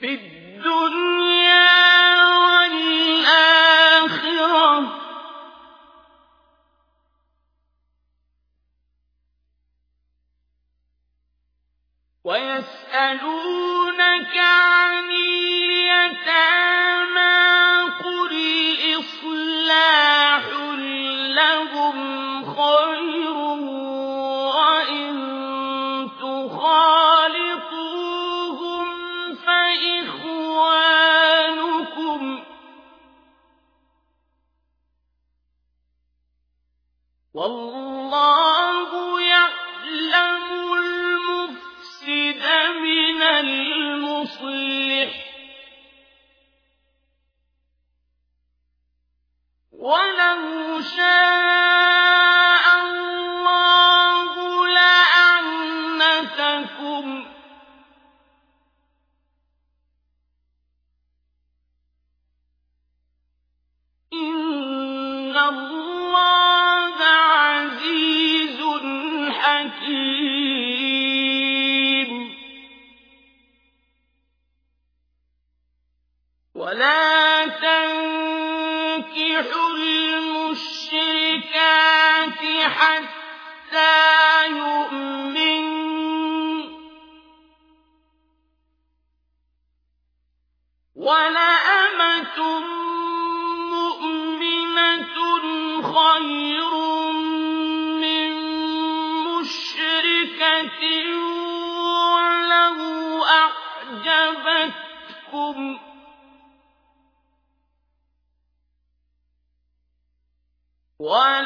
في الدنيا والآخرة. ويسألونك عن والله يعلم المفسد من المصلح. ولو شاء الله لأعنتكم. إن الله ولا تنكحوا المشركات حتى يؤمن ولأمة مؤمنة خير من مشركة ولو أعجبتكم ولا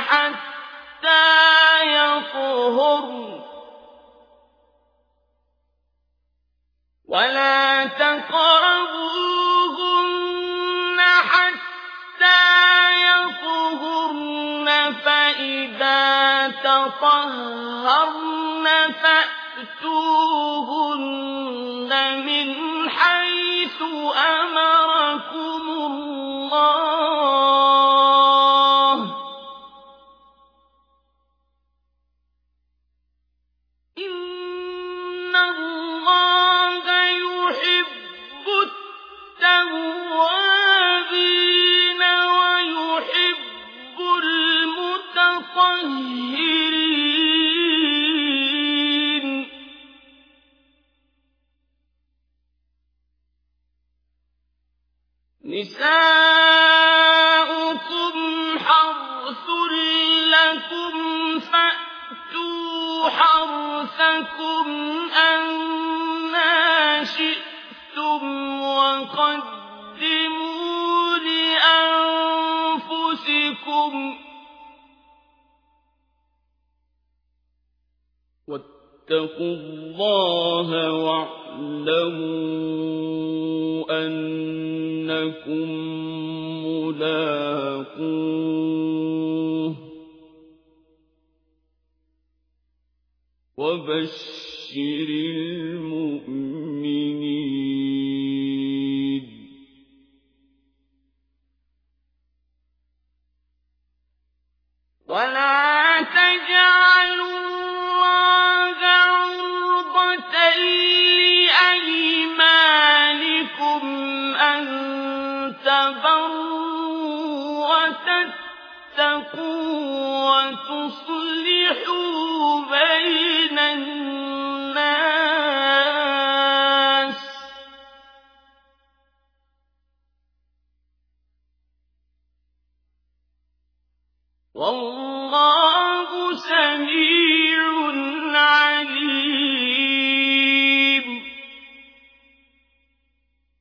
حتى يطهرن ولا تقربوهن حتى يطهرن فإذا تطهرن فأتوهن من حيث أمركم الله. المتطهرين نساؤكم حرث لكم فأتوا حرثكم أنا شئتم وقدموا لأنفسكم واتقوا الله واعلموا أنكم ملاقوه وبشر المؤمنين لأيمانكم أن تبروا وتتقوا وتصلحوا بين الناس والله سميع